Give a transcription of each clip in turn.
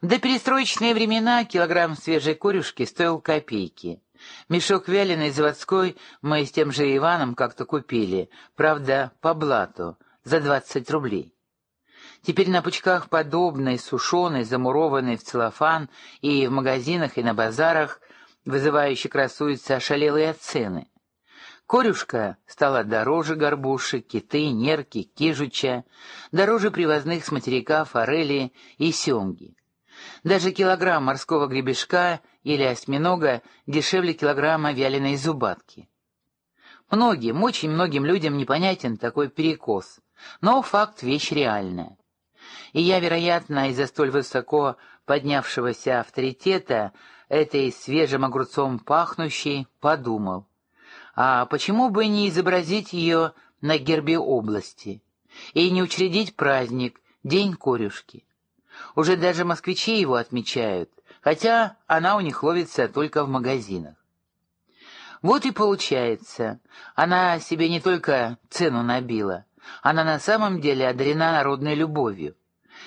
В доперестроечные времена килограмм свежей корюшки стоил копейки. Мешок вяленой заводской мы с тем же Иваном как-то купили, правда, по блату, за двадцать рублей. Теперь на пучках подобной, сушеной, замурованной в целлофан и в магазинах, и на базарах вызывающе красуются ошалелые цены. Корюшка стала дороже горбуши, киты, нерки, кижуча, дороже привозных с материка форели и семги. Даже килограмм морского гребешка или осьминога дешевле килограмма вяленой зубатки. Многим, очень многим людям непонятен такой перекос, но факт — вещь реальная. И я, вероятно, из-за столь высоко поднявшегося авторитета этой свежим огурцом пахнущей, подумал, а почему бы не изобразить ее на гербе области и не учредить праздник День корюшки? Уже даже москвичи его отмечают, хотя она у них ловится только в магазинах. Вот и получается, она себе не только цену набила, она на самом деле одарена народной любовью.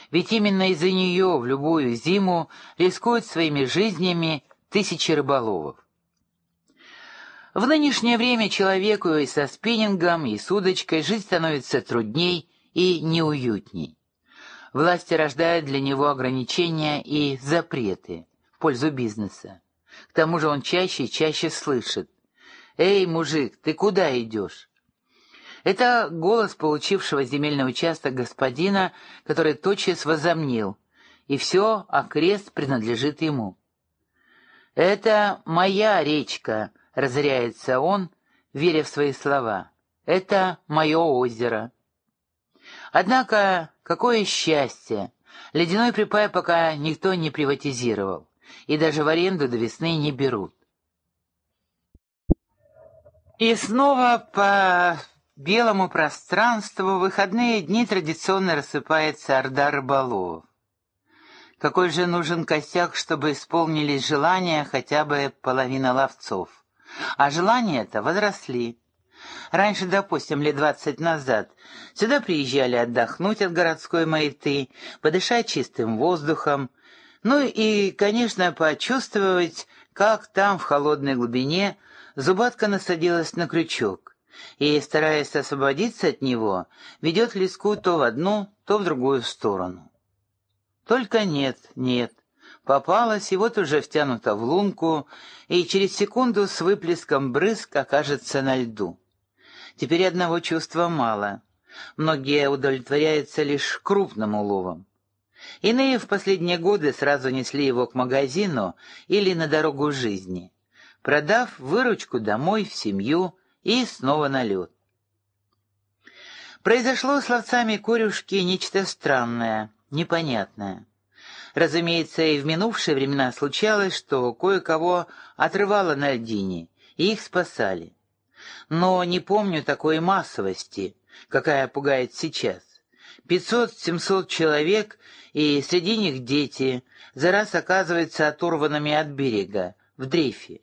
Ведь именно из-за нее в любую зиму рискуют своими жизнями тысячи рыболовов. В нынешнее время человеку и со спиннингом, и с удочкой жить становится трудней и неуютней. Власти рождают для него ограничения и запреты в пользу бизнеса. К тому же он чаще и чаще слышит «Эй, мужик, ты куда идешь?» Это голос получившего земельный участок господина, который тотчас возомнил, и все окрест принадлежит ему. «Это моя речка», — разоряется он, веря в свои слова. «Это мое озеро». Однако, какое счастье! Ледяной припай пока никто не приватизировал, и даже в аренду до весны не берут. И снова по белому пространству в выходные дни традиционно рассыпается орда рыболовов. Какой же нужен косяк, чтобы исполнились желания хотя бы половина ловцов? А желания-то возросли. Раньше, допустим, лет двадцать назад, сюда приезжали отдохнуть от городской маяты, подышать чистым воздухом, ну и, конечно, почувствовать, как там, в холодной глубине, зубатка насадилась на крючок и, стараясь освободиться от него, ведет леску то в одну, то в другую сторону. Только нет, нет. Попалась, и вот уже втянута в лунку, и через секунду с выплеском брызг окажется на льду. Теперь одного чувства мало. Многие удовлетворяются лишь крупным уловом. Иные в последние годы сразу несли его к магазину или на дорогу жизни, продав выручку домой, в семью и снова на лед. Произошло с ловцами корюшки нечто странное, непонятное. Разумеется, и в минувшие времена случалось, что кое-кого отрывало на льдине, и их спасали. Но не помню такой массовости, какая пугает сейчас. Пятьсот-семьсот человек, и среди них дети, за раз оказываются оторванными от берега, в дрейфе.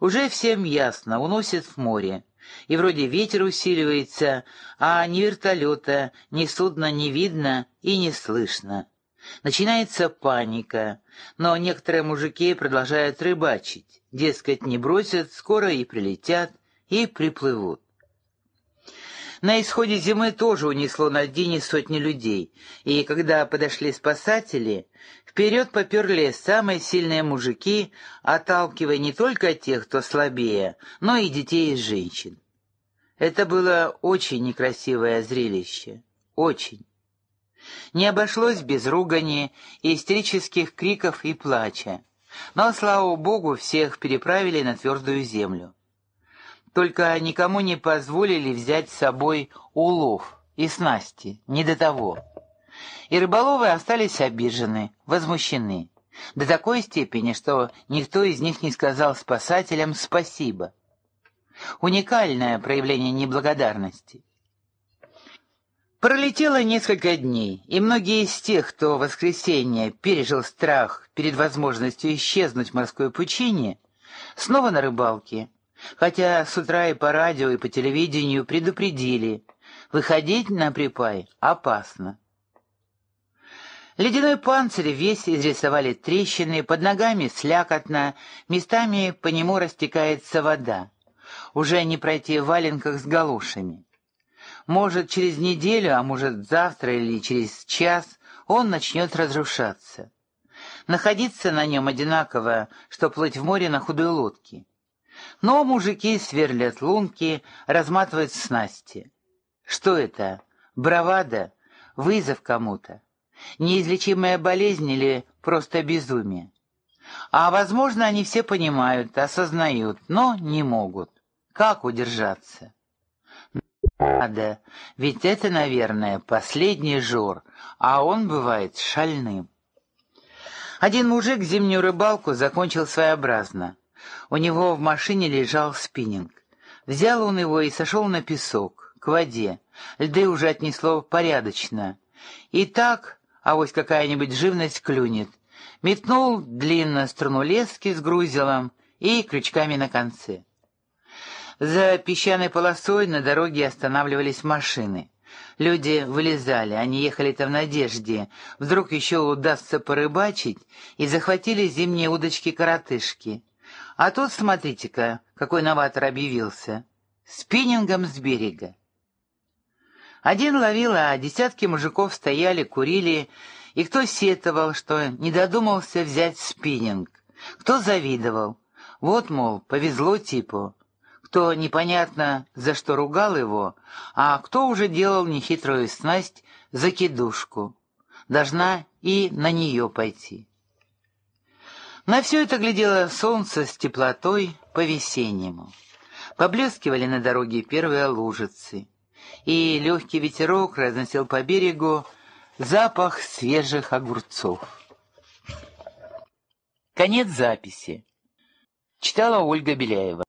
Уже всем ясно, уносит в море. И вроде ветер усиливается, а ни вертолета, ни судна не видно и не слышно. Начинается паника, но некоторые мужики продолжают рыбачить. Дескать, не бросят, скоро и прилетят, и приплывут. На исходе зимы тоже унесло на льдине сотни людей, и когда подошли спасатели, вперед поперли самые сильные мужики, отталкивая не только тех, кто слабее, но и детей и женщин. Это было очень некрасивое зрелище. Очень. Не обошлось без ругани, истерических криков и плача. Но, слава богу, всех переправили на твердую землю. Только никому не позволили взять с собой улов и снасти, не до того. И рыболовы остались обижены, возмущены. До такой степени, что никто из них не сказал спасателям спасибо. Уникальное проявление неблагодарности. Пролетело несколько дней, и многие из тех, кто в воскресенье пережил страх перед возможностью исчезнуть в морской пучине, снова на рыбалке, хотя с утра и по радио, и по телевидению предупредили, выходить на припай опасно. Ледяной панцирь весь изрисовали трещины, под ногами слякотно, местами по нему растекается вода. Уже не пройти в валенках с галушами. Может, через неделю, а может, завтра или через час он начнет разрушаться. Находиться на нем одинаково, что плыть в море на худой лодке. Но мужики сверлят лунки, разматывают снасти. Что это? Бравада? Вызов кому-то? Неизлечимая болезнь или просто безумие? А, возможно, они все понимают, осознают, но не могут. Как удержаться? Надо, ведь это, наверное, последний жор, а он бывает шальным. Один мужик зимнюю рыбалку закончил своеобразно. У него в машине лежал спиннинг. Взял он его и сошел на песок, к воде. Льды уже отнесло порядочно. И так, авось какая-нибудь живность клюнет. Метнул длинно струну лески с грузелом и крючками на конце. За песчаной полосой на дороге останавливались машины. Люди вылезали, они ехали-то в надежде. Вдруг еще удастся порыбачить, и захватили зимние удочки-коротышки. А тут, смотрите-ка, какой новатор объявился. Спиннингом с берега. Один ловил, а десятки мужиков стояли, курили, и кто сетовал, что не додумался взять спиннинг, кто завидовал. Вот, мол, повезло типу кто непонятно за что ругал его, а кто уже делал нехитрую снасть за кидушку. Должна и на нее пойти. На все это глядело солнце с теплотой по-весеннему. Поблескивали на дороге первые лужицы, и легкий ветерок разносил по берегу запах свежих огурцов. Конец записи. Читала Ольга Беляева.